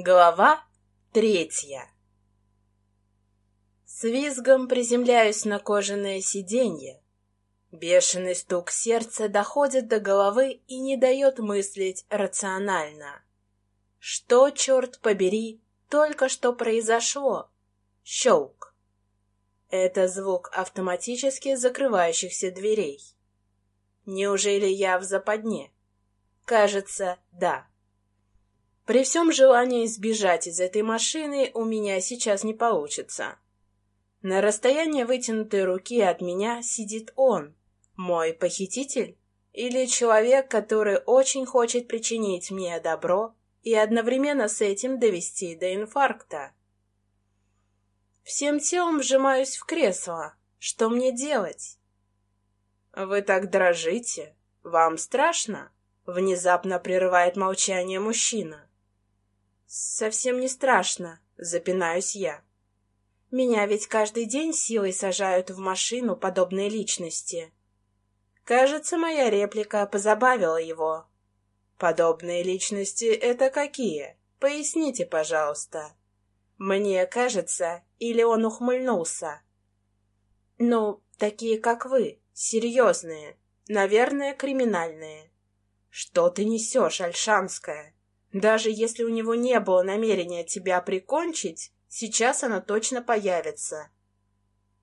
Глава третья С визгом приземляюсь на кожаное сиденье. Бешеный стук сердца доходит до головы и не дает мыслить рационально. Что, черт побери, только что произошло? Щелк. Это звук автоматически закрывающихся дверей. Неужели я в западне? Кажется, да. При всем желании сбежать из этой машины у меня сейчас не получится. На расстоянии вытянутой руки от меня сидит он, мой похититель, или человек, который очень хочет причинить мне добро и одновременно с этим довести до инфаркта. Всем телом вжимаюсь в кресло. Что мне делать? Вы так дрожите. Вам страшно? Внезапно прерывает молчание мужчина. «Совсем не страшно», — запинаюсь я. «Меня ведь каждый день силой сажают в машину подобные личности». Кажется, моя реплика позабавила его. «Подобные личности — это какие? Поясните, пожалуйста». Мне кажется, или он ухмыльнулся. «Ну, такие, как вы, серьезные, наверное, криминальные». «Что ты несешь, Альшанская?» Даже если у него не было намерения тебя прикончить, сейчас она точно появится.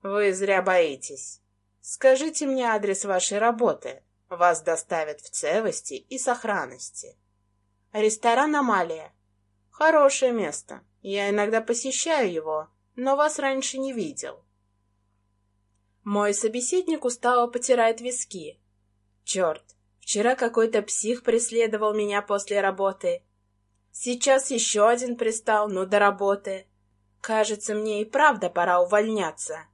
Вы зря боитесь. Скажите мне адрес вашей работы. Вас доставят в целости и сохранности. Ресторан «Амалия». Хорошее место. Я иногда посещаю его, но вас раньше не видел. Мой собеседник устало потирает виски. Черт, вчера какой-то псих преследовал меня после работы, Сейчас еще один пристал, но до работы. Кажется, мне и правда пора увольняться.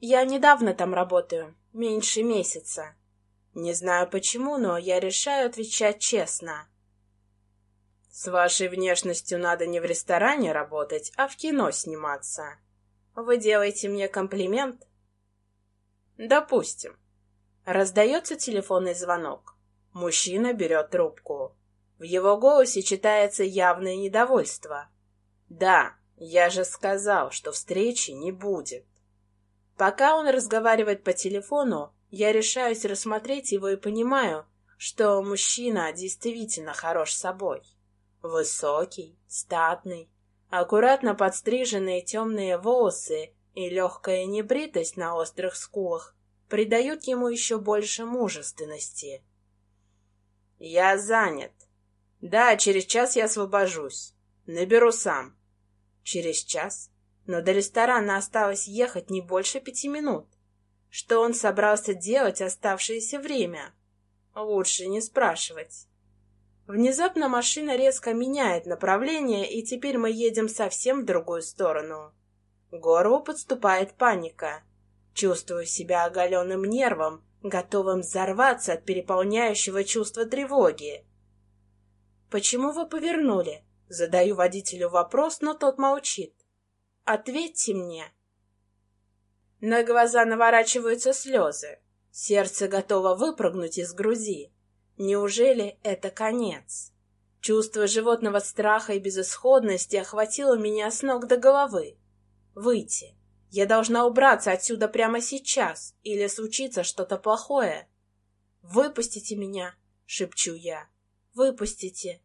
Я недавно там работаю, меньше месяца. Не знаю почему, но я решаю отвечать честно. С вашей внешностью надо не в ресторане работать, а в кино сниматься. Вы делаете мне комплимент? Допустим. Раздается телефонный звонок. Мужчина берет трубку. В его голосе читается явное недовольство. «Да, я же сказал, что встречи не будет». Пока он разговаривает по телефону, я решаюсь рассмотреть его и понимаю, что мужчина действительно хорош собой. Высокий, статный, аккуратно подстриженные темные волосы и легкая небритость на острых скулах придают ему еще больше мужественности. «Я занят», да, через час я освобожусь. Наберу сам. Через час? Но до ресторана осталось ехать не больше пяти минут. Что он собрался делать оставшееся время? Лучше не спрашивать. Внезапно машина резко меняет направление, и теперь мы едем совсем в другую сторону. К подступает паника. Чувствую себя оголенным нервом, готовым взорваться от переполняющего чувства тревоги. «Почему вы повернули?» Задаю водителю вопрос, но тот молчит. «Ответьте мне!» На глаза наворачиваются слезы. Сердце готово выпрыгнуть из груди. Неужели это конец? Чувство животного страха и безысходности охватило меня с ног до головы. Выйти. Я должна убраться отсюда прямо сейчас, или случится что-то плохое. «Выпустите меня!» — шепчу я. «Выпустите!»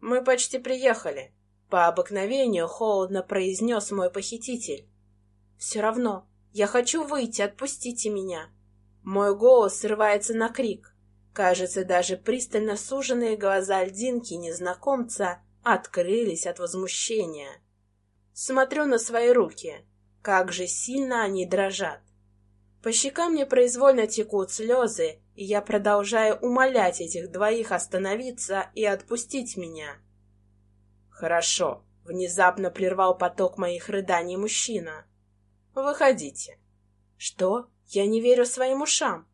«Мы почти приехали», — по обыкновению холодно произнес мой похититель. «Все равно, я хочу выйти, отпустите меня!» Мой голос срывается на крик. Кажется, даже пристально суженные глаза льдинки незнакомца открылись от возмущения. Смотрю на свои руки. Как же сильно они дрожат. По щекам мне произвольно текут слезы, и я продолжаю умолять этих двоих остановиться и отпустить меня. «Хорошо», — внезапно прервал поток моих рыданий мужчина. «Выходите». «Что? Я не верю своим ушам».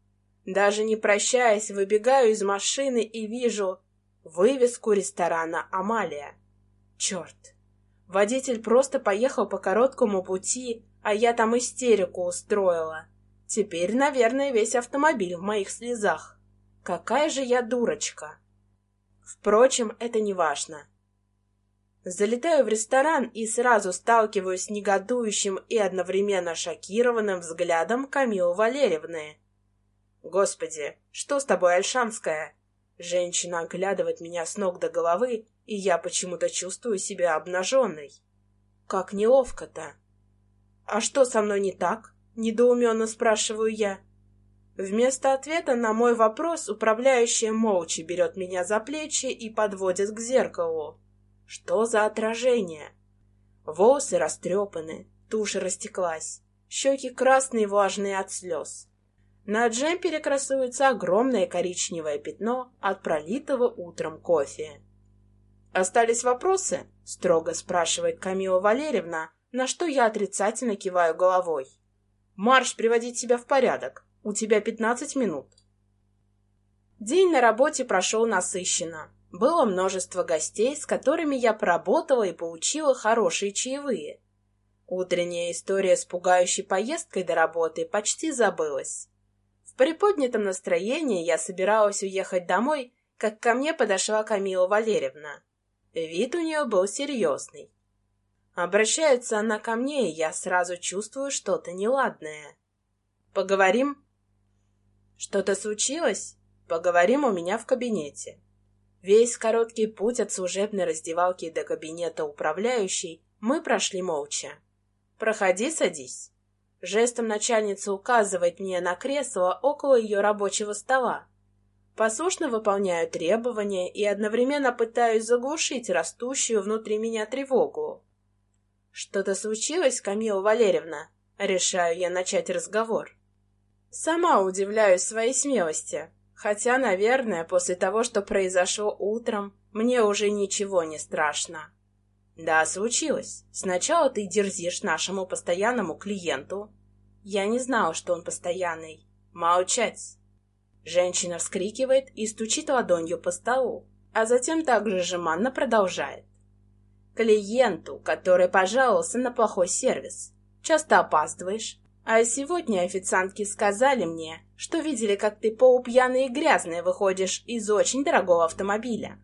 Даже не прощаясь, выбегаю из машины и вижу вывеску ресторана «Амалия». Черт! Водитель просто поехал по короткому пути, а я там истерику устроила. Теперь, наверное, весь автомобиль в моих слезах. Какая же я дурочка. Впрочем, это не важно. Залетаю в ресторан и сразу сталкиваюсь с негодующим и одновременно шокированным взглядом Камилы Валерьевны. «Господи, что с тобой, Альшанская?» Женщина оглядывает меня с ног до головы, и я почему-то чувствую себя обнаженной. Как неловко-то. «А что со мной не так?» — недоуменно спрашиваю я. Вместо ответа на мой вопрос управляющая молча берет меня за плечи и подводит к зеркалу. Что за отражение? Волосы растрепаны, тушь растеклась, щеки красные влажные от слез. На джемпере красуется огромное коричневое пятно от пролитого утром кофе. «Остались вопросы?» — строго спрашивает Камила Валерьевна, на что я отрицательно киваю головой. «Марш приводить себя в порядок. У тебя пятнадцать минут». День на работе прошел насыщенно. Было множество гостей, с которыми я поработала и получила хорошие чаевые. Утренняя история с пугающей поездкой до работы почти забылась. В приподнятом настроении я собиралась уехать домой, как ко мне подошла Камила Валерьевна. Вид у нее был серьезный. Обращается она ко мне, и я сразу чувствую что-то неладное. «Поговорим?» «Что-то случилось?» «Поговорим у меня в кабинете». Весь короткий путь от служебной раздевалки до кабинета управляющей мы прошли молча. «Проходи, садись». Жестом начальница указывает мне на кресло около ее рабочего стола. Послушно выполняю требования и одновременно пытаюсь заглушить растущую внутри меня тревогу. «Что-то случилось, Камила Валерьевна?» Решаю я начать разговор. Сама удивляюсь своей смелости, хотя, наверное, после того, что произошло утром, мне уже ничего не страшно. Да, случилось. Сначала ты дерзишь нашему постоянному клиенту. Я не знала, что он постоянный. Молчать. Женщина вскрикивает и стучит ладонью по столу, а затем также жеманно продолжает. Клиенту, который пожаловался на плохой сервис. Часто опаздываешь. А сегодня официантки сказали мне, что видели, как ты полупьяный и грязный выходишь из очень дорогого автомобиля.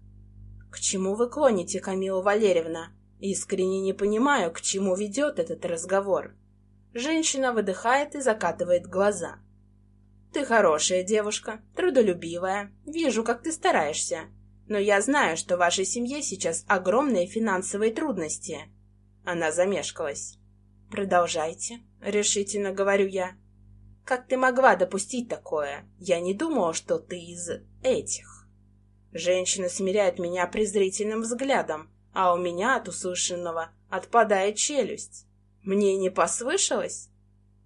К чему вы клоните, Камила Валерьевна? Искренне не понимаю, к чему ведет этот разговор. Женщина выдыхает и закатывает глаза. Ты хорошая девушка, трудолюбивая. Вижу, как ты стараешься. Но я знаю, что вашей семье сейчас огромные финансовые трудности. Она замешкалась. Продолжайте, решительно говорю я. Как ты могла допустить такое? Я не думала, что ты из этих. Женщина смиряет меня презрительным взглядом, а у меня от услышанного отпадает челюсть. Мне не послышалось?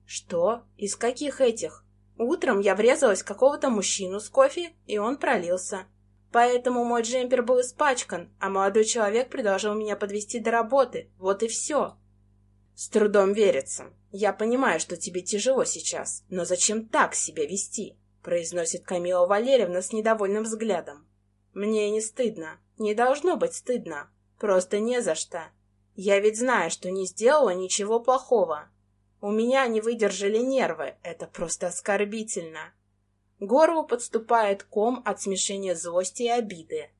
Что? Из каких этих? Утром я врезалась в какого-то мужчину с кофе, и он пролился. Поэтому мой джемпер был испачкан, а молодой человек предложил меня подвести до работы. Вот и все. С трудом верится. Я понимаю, что тебе тяжело сейчас, но зачем так себя вести? произносит Камила Валерьевна с недовольным взглядом. Мне не стыдно. Не должно быть стыдно. Просто не за что. Я ведь знаю, что не сделала ничего плохого. У меня не выдержали нервы. Это просто оскорбительно. Горлу подступает ком от смешения злости и обиды.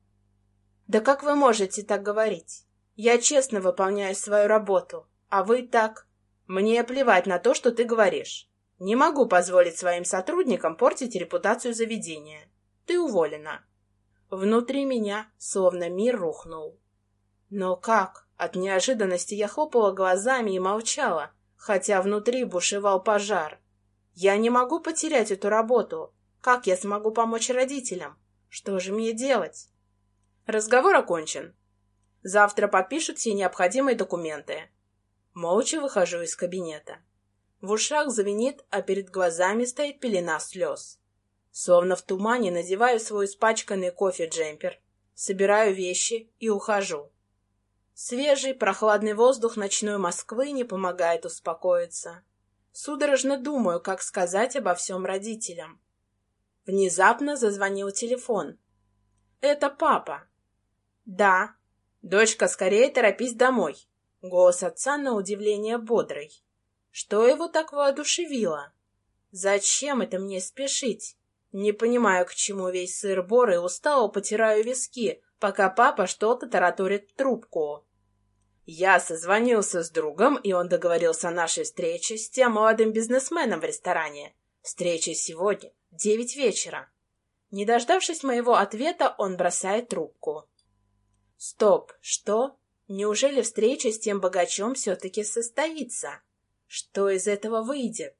Да как вы можете так говорить? Я честно выполняю свою работу, а вы так... Мне плевать на то, что ты говоришь. Не могу позволить своим сотрудникам портить репутацию заведения. Ты уволена. Внутри меня словно мир рухнул. Но как? От неожиданности я хлопала глазами и молчала, хотя внутри бушевал пожар. Я не могу потерять эту работу. Как я смогу помочь родителям? Что же мне делать? Разговор окончен. Завтра подпишут все необходимые документы. Молча выхожу из кабинета. В ушах звенит, а перед глазами стоит пелена слез. Словно в тумане надеваю свой испачканный кофе-джемпер, собираю вещи и ухожу. Свежий, прохладный воздух ночной Москвы не помогает успокоиться. Судорожно думаю, как сказать обо всем родителям. Внезапно зазвонил телефон. «Это папа». «Да». «Дочка, скорее торопись домой». Голос отца на удивление бодрый. Что его так воодушевило? Зачем это мне спешить? Не понимаю, к чему весь сыр-бор и устало потираю виски, пока папа что-то тараторит в трубку. Я созвонился с другом, и он договорился о нашей встрече с тем молодым бизнесменом в ресторане. Встреча сегодня, девять вечера. Не дождавшись моего ответа, он бросает трубку. Стоп, что? Неужели встреча с тем богачом все-таки состоится? Что из этого выйдет?